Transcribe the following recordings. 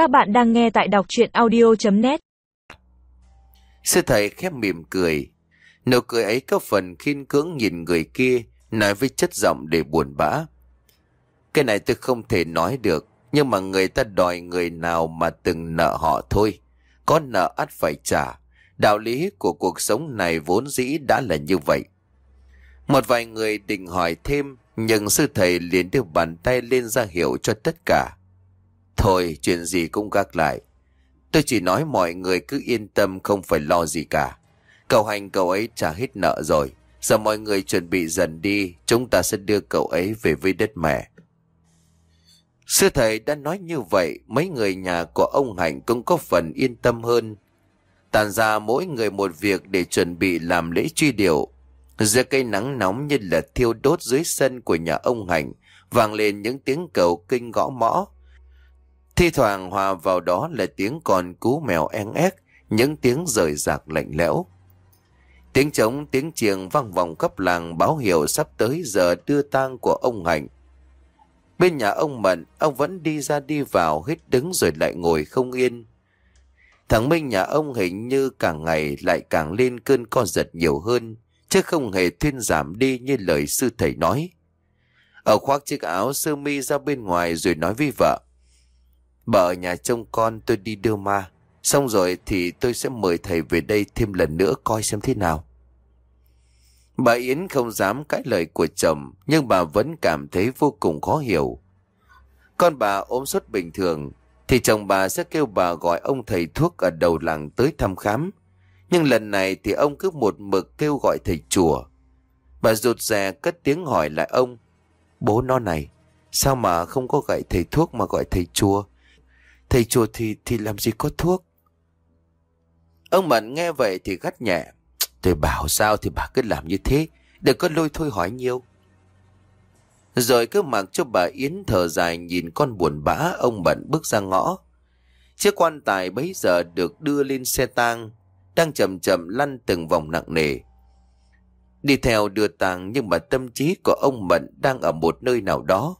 Các bạn đang nghe tại đọc chuyện audio.net Sư thầy khép mỉm cười. Nụ cười ấy có phần khiên cưỡng nhìn người kia, nói với chất giọng để buồn bã. Cái này tôi không thể nói được, nhưng mà người ta đòi người nào mà từng nợ họ thôi. Có nợ ắt phải trả. Đạo lý của cuộc sống này vốn dĩ đã là như vậy. Một vài người định hỏi thêm, nhưng sư thầy liền đưa bàn tay lên ra hiệu cho tất cả. Thôi, chuyện gì cũng gác lại. Tôi chỉ nói mọi người cứ yên tâm không phải lo gì cả. Cậu hành cậu ấy trả hết nợ rồi. Giờ mọi người chuẩn bị dần đi, chúng ta sẽ đưa cậu ấy về với đất mẹ. Sư thầy đã nói như vậy, mấy người nhà của ông Hạnh cũng có phần yên tâm hơn. Tàn ra mỗi người một việc để chuẩn bị làm lễ truy điệu. Giữa cây nắng nóng như là thiêu đốt dưới sân của nhà ông Hạnh, vang lên những tiếng cầu kinh gõ mõ. Thi thoảng hòa vào đó là tiếng còn cú mèo en ếc, những tiếng rời rạc lạnh lẽo. Tiếng trống, tiếng chiêng vang vòng khắp làng báo hiệu sắp tới giờ đưa tang của ông Hạnh. Bên nhà ông Mận, ông vẫn đi ra đi vào, hít đứng rồi lại ngồi không yên. Thằng Minh nhà ông hình như càng ngày lại càng lên cơn co giật nhiều hơn, chứ không hề thuyên giảm đi như lời sư thầy nói. Ở khoác chiếc áo sơ mi ra bên ngoài rồi nói với vợ. Bà ở nhà trông con tôi đi đưa ma, xong rồi thì tôi sẽ mời thầy về đây thêm lần nữa coi xem thế nào. Bà Yến không dám cãi lời của chồng, nhưng bà vẫn cảm thấy vô cùng khó hiểu. Con bà ốm suốt bình thường, thì chồng bà sẽ kêu bà gọi ông thầy thuốc ở đầu làng tới thăm khám. Nhưng lần này thì ông cứ một mực kêu gọi thầy chùa. Bà rụt rè cất tiếng hỏi lại ông. Bố nó này, sao mà không có gọi thầy thuốc mà gọi thầy chùa? Thầy chùa thì thì làm gì có thuốc? Ông Mận nghe vậy thì gắt nhẹ. Tôi bảo sao thì bà cứ làm như thế, đừng có lôi thôi hỏi nhiều. Rồi cứ mặc cho bà Yến thở dài nhìn con buồn bã ông Mận bước ra ngõ. Chiếc quan tài bấy giờ được đưa lên xe tang, đang chậm chậm lăn từng vòng nặng nề. Đi theo đưa tang nhưng mà tâm trí của ông Mận đang ở một nơi nào đó.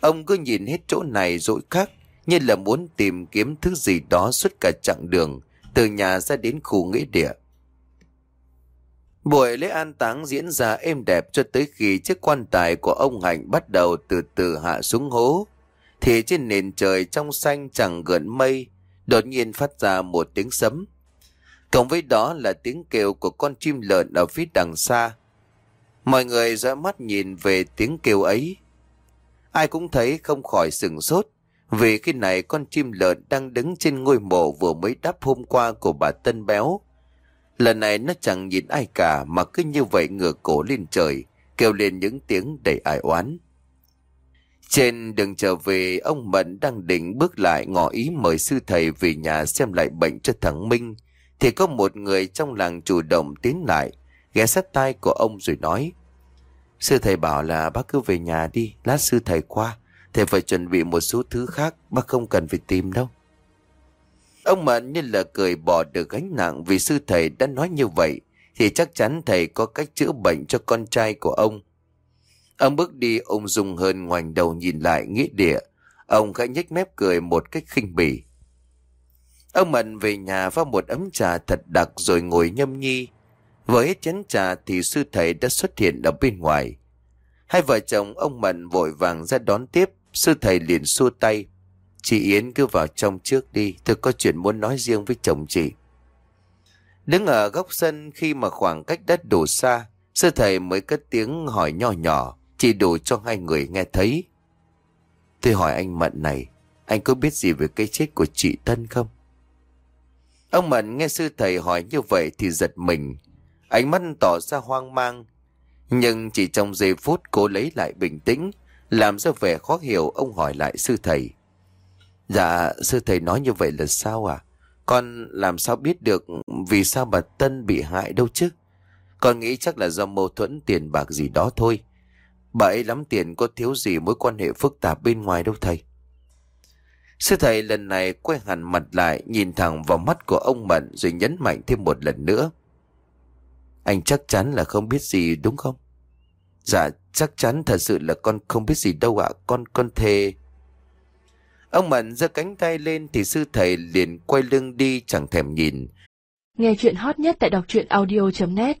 Ông cứ nhìn hết chỗ này dỗi khác, như là muốn tìm kiếm thứ gì đó suốt cả chặng đường, từ nhà ra đến khu nghĩa địa. Buổi lễ an táng diễn ra êm đẹp cho tới khi chiếc quan tài của ông Hạnh bắt đầu từ từ hạ xuống hố. Thì trên nền trời trong xanh chẳng gợn mây, đột nhiên phát ra một tiếng sấm. Cộng với đó là tiếng kêu của con chim lợn ở phía đằng xa. Mọi người dõi mắt nhìn về tiếng kêu ấy. Ai cũng thấy không khỏi sừng sốt, vì khi này con chim lợn đang đứng trên ngôi mộ vừa mới đắp hôm qua của bà Tân Béo. Lần này nó chẳng nhìn ai cả mà cứ như vậy ngửa cổ lên trời, kêu lên những tiếng đầy ai oán. Trên đường trở về, ông Mận đang định bước lại ngỏ ý mời sư thầy về nhà xem lại bệnh cho thằng Minh, thì có một người trong làng chủ động tiến lại, ghé sát tai của ông rồi nói. Sư thầy bảo là bác cứ về nhà đi, lát sư thầy qua, thầy phải chuẩn bị một số thứ khác, bác không cần phải tìm đâu. Ông Mận như là cười bỏ được gánh nặng vì sư thầy đã nói như vậy, thì chắc chắn thầy có cách chữa bệnh cho con trai của ông. Ông bước đi ông dùng hơn ngoảnh đầu nhìn lại nghĩa địa, ông khẽ nhếch mép cười một cách khinh bỉ. Ông Mận về nhà pha một ấm trà thật đặc rồi ngồi nhâm nhi. Với chén trà thì sư thầy đã xuất hiện ở bên ngoài. Hai vợ chồng ông Mận vội vàng ra đón tiếp, sư thầy liền xua tay. Chị Yến cứ vào trong trước đi, tôi có chuyện muốn nói riêng với chồng chị. Đứng ở góc sân khi mà khoảng cách đất đủ xa, sư thầy mới cất tiếng hỏi nhỏ nhỏ, chỉ đủ cho hai người nghe thấy. Tôi hỏi anh Mận này, anh có biết gì về cái chết của chị Tân không? Ông Mận nghe sư thầy hỏi như vậy thì giật mình, ánh mắt tỏ ra hoang mang. Nhưng chỉ trong giây phút cô lấy lại bình tĩnh, làm ra vẻ khó hiểu ông hỏi lại sư thầy. Dạ, sư thầy nói như vậy là sao à? Con làm sao biết được vì sao bà Tân bị hại đâu chứ? Con nghĩ chắc là do mâu thuẫn tiền bạc gì đó thôi. Bà ấy lắm tiền có thiếu gì mối quan hệ phức tạp bên ngoài đâu thầy. Sư thầy lần này quay hẳn mặt lại nhìn thẳng vào mắt của ông Mận rồi nhấn mạnh thêm một lần nữa. Anh chắc chắn là không biết gì đúng không? Dạ chắc chắn thật sự là con không biết gì đâu ạ. Con con thề... Ông Mận giơ cánh tay lên thì sư thầy liền quay lưng đi, chẳng thèm nhìn. Nghe chuyện hot nhất tại đọc truyện audio.net